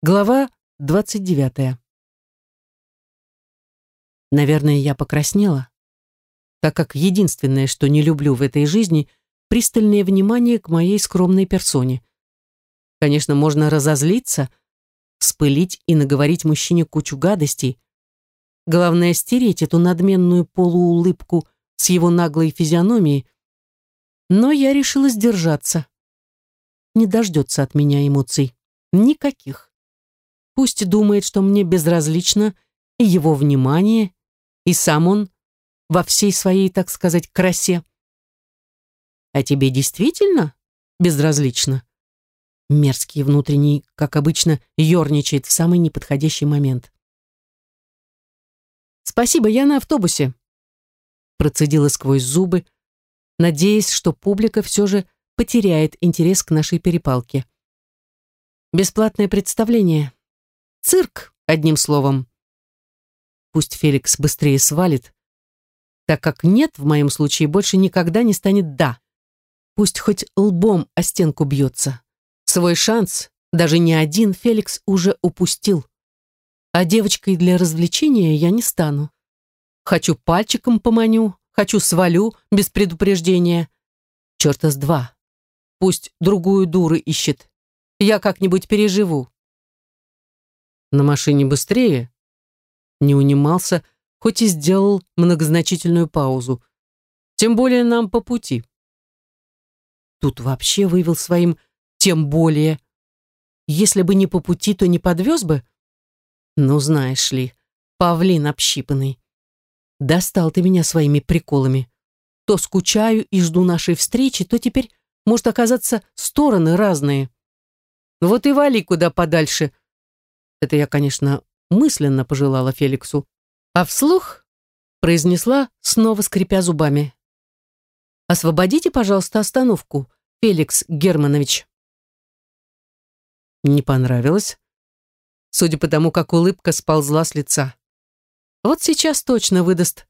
Глава 29. Наверное, я покраснела, так как единственное, что не люблю в этой жизни, пристальное внимание к моей скромной персоне. Конечно, можно разозлиться, спылить и наговорить мужчине кучу гадостей. Главное, стереть эту надменную полуулыбку с его наглой физиономией. Но я решила сдержаться. Не дождется от меня эмоций. Никаких. Пусть думает, что мне безразлично и его внимание, и сам он во всей своей, так сказать, красе. А тебе действительно безразлично? Мерзкий внутренний, как обычно, ерничает в самый неподходящий момент. «Спасибо, я на автобусе», процедила сквозь зубы, надеясь, что публика все же потеряет интерес к нашей перепалке. Бесплатное представление. Цирк, одним словом. Пусть Феликс быстрее свалит, так как «нет» в моем случае больше никогда не станет «да». Пусть хоть лбом о стенку бьется. Свой шанс, даже не один, Феликс уже упустил. А девочкой для развлечения я не стану. Хочу пальчиком поманю, хочу свалю без предупреждения. Черта с два. Пусть другую дуру ищет. Я как-нибудь переживу на машине быстрее?» Не унимался, хоть и сделал многозначительную паузу. «Тем более нам по пути». Тут вообще вывел своим «тем более». Если бы не по пути, то не подвез бы? Ну, знаешь ли, павлин общипанный. Достал ты меня своими приколами. То скучаю и жду нашей встречи, то теперь может оказаться стороны разные. Вот и вали куда подальше, это я, конечно, мысленно пожелала Феликсу, а вслух произнесла, снова скрипя зубами. «Освободите, пожалуйста, остановку, Феликс Германович». Не понравилось, судя по тому, как улыбка сползла с лица. Вот сейчас точно выдаст.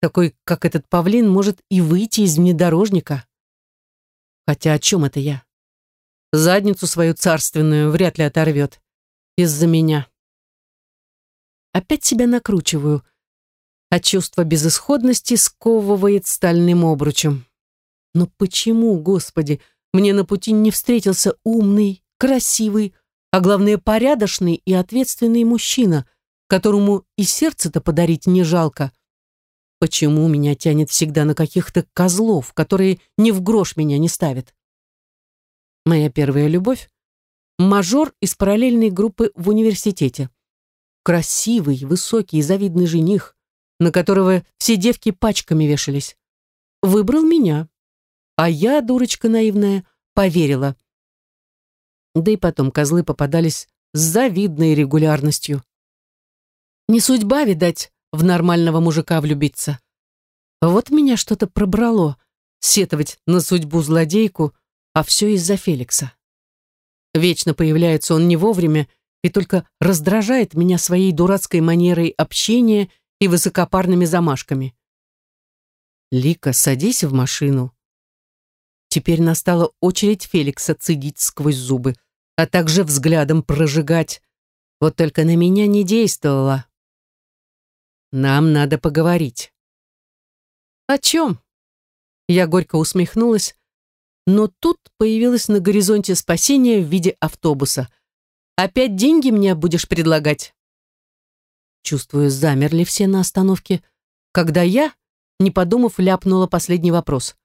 Такой, как этот павлин, может и выйти из внедорожника. Хотя о чем это я? Задницу свою царственную вряд ли оторвет из-за меня. Опять себя накручиваю, а чувство безысходности сковывает стальным обручем. Но почему, Господи, мне на пути не встретился умный, красивый, а главное порядочный и ответственный мужчина, которому и сердце-то подарить не жалко? Почему меня тянет всегда на каких-то козлов, которые ни в грош меня не ставят? Моя первая любовь мажор из параллельной группы в университете. Красивый, высокий, завидный жених, на которого все девки пачками вешались. Выбрал меня. А я, дурочка наивная, поверила. Да и потом козлы попадались с завидной регулярностью. Не судьба, видать, в нормального мужика влюбиться. Вот меня что-то пробрало, сетовать на судьбу злодейку, а все из-за Феликса. Вечно появляется он не вовремя и только раздражает меня своей дурацкой манерой общения и высокопарными замашками. «Лика, садись в машину». Теперь настала очередь Феликса цедить сквозь зубы, а также взглядом прожигать. Вот только на меня не действовало. «Нам надо поговорить». «О чем?» Я горько усмехнулась, но тут появилось на горизонте спасение в виде автобуса. «Опять деньги мне будешь предлагать?» Чувствую, замерли все на остановке, когда я, не подумав, ляпнула последний вопрос.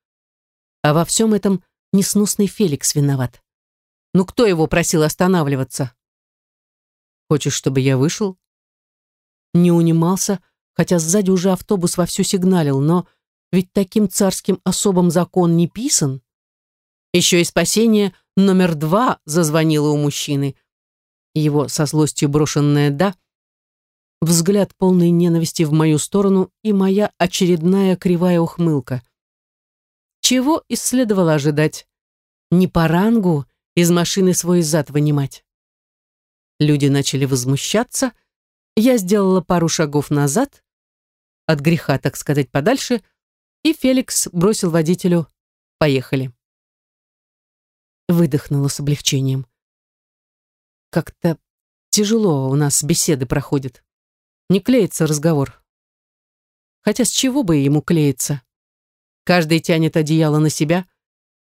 А во всем этом несносный Феликс виноват. Ну кто его просил останавливаться? Хочешь, чтобы я вышел? Не унимался, хотя сзади уже автобус вовсю сигналил, но ведь таким царским особым закон не писан. Еще и спасение номер два зазвонило у мужчины. Его со злостью брошенное «да», взгляд полный ненависти в мою сторону и моя очередная кривая ухмылка. Чего и следовало ожидать? Не по рангу из машины свой зад вынимать. Люди начали возмущаться, я сделала пару шагов назад, от греха, так сказать, подальше, и Феликс бросил водителю «Поехали» выдохнула с облегчением. Как-то тяжело у нас беседы проходят. Не клеится разговор. Хотя с чего бы ему клеиться? Каждый тянет одеяло на себя.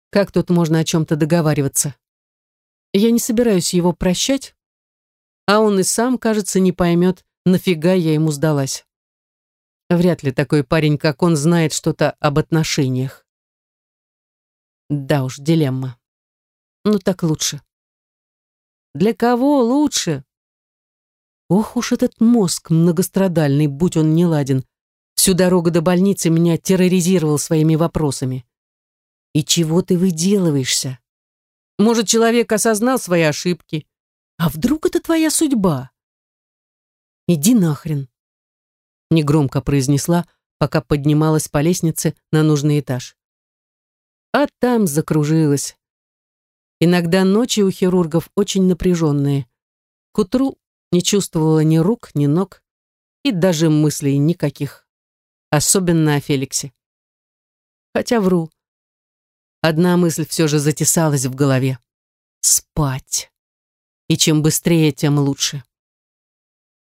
Как тут можно о чем-то договариваться? Я не собираюсь его прощать, а он и сам, кажется, не поймет, нафига я ему сдалась. Вряд ли такой парень, как он, знает что-то об отношениях. Да уж, дилемма. Ну так лучше. Для кого лучше? Ох уж этот мозг многострадальный, будь он не ладен. Всю дорогу до больницы меня терроризировал своими вопросами. И чего ты выделываешься? Может, человек осознал свои ошибки? А вдруг это твоя судьба? Иди нахрен негромко произнесла, пока поднималась по лестнице на нужный этаж. А там закружилась. Иногда ночи у хирургов очень напряженные. К утру не чувствовала ни рук, ни ног и даже мыслей никаких. Особенно о Феликсе. Хотя вру. Одна мысль все же затесалась в голове. Спать. И чем быстрее, тем лучше.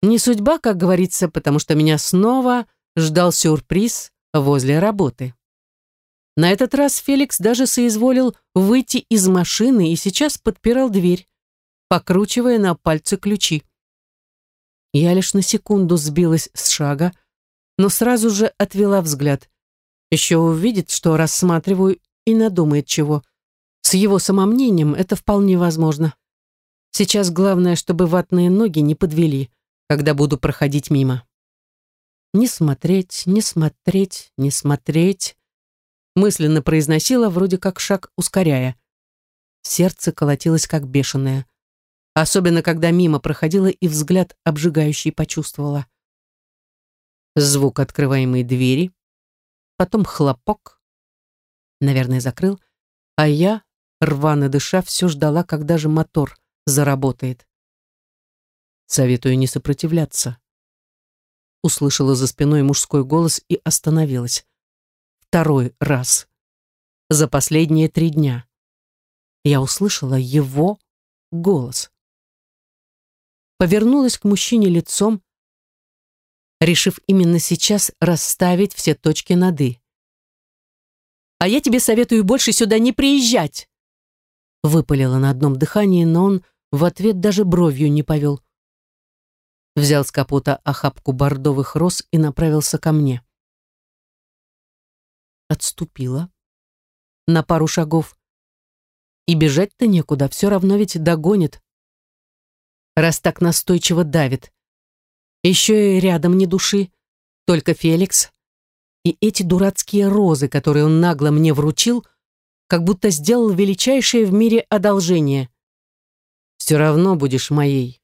Не судьба, как говорится, потому что меня снова ждал сюрприз возле работы. На этот раз Феликс даже соизволил выйти из машины и сейчас подпирал дверь, покручивая на пальце ключи. Я лишь на секунду сбилась с шага, но сразу же отвела взгляд. Еще увидит, что рассматриваю и надумает чего. С его самомнением это вполне возможно. Сейчас главное, чтобы ватные ноги не подвели когда буду проходить мимо. Не смотреть, не смотреть, не смотреть. Мысленно произносила, вроде как шаг ускоряя. Сердце колотилось как бешеное. Особенно, когда мимо проходила и взгляд обжигающий почувствовала. Звук открываемой двери, потом хлопок. Наверное, закрыл, а я, рвано дыша, все ждала, когда же мотор заработает. Советую не сопротивляться. Услышала за спиной мужской голос и остановилась. Второй раз. За последние три дня. Я услышала его голос. Повернулась к мужчине лицом, решив именно сейчас расставить все точки над «и». «А я тебе советую больше сюда не приезжать!» Выпалила на одном дыхании, но он в ответ даже бровью не повел взял с капота охапку бордовых роз и направился ко мне. Отступила на пару шагов. И бежать-то некуда, все равно ведь догонит. Раз так настойчиво давит. Еще и рядом ни души, только Феликс. И эти дурацкие розы, которые он нагло мне вручил, как будто сделал величайшее в мире одолжение. Все равно будешь моей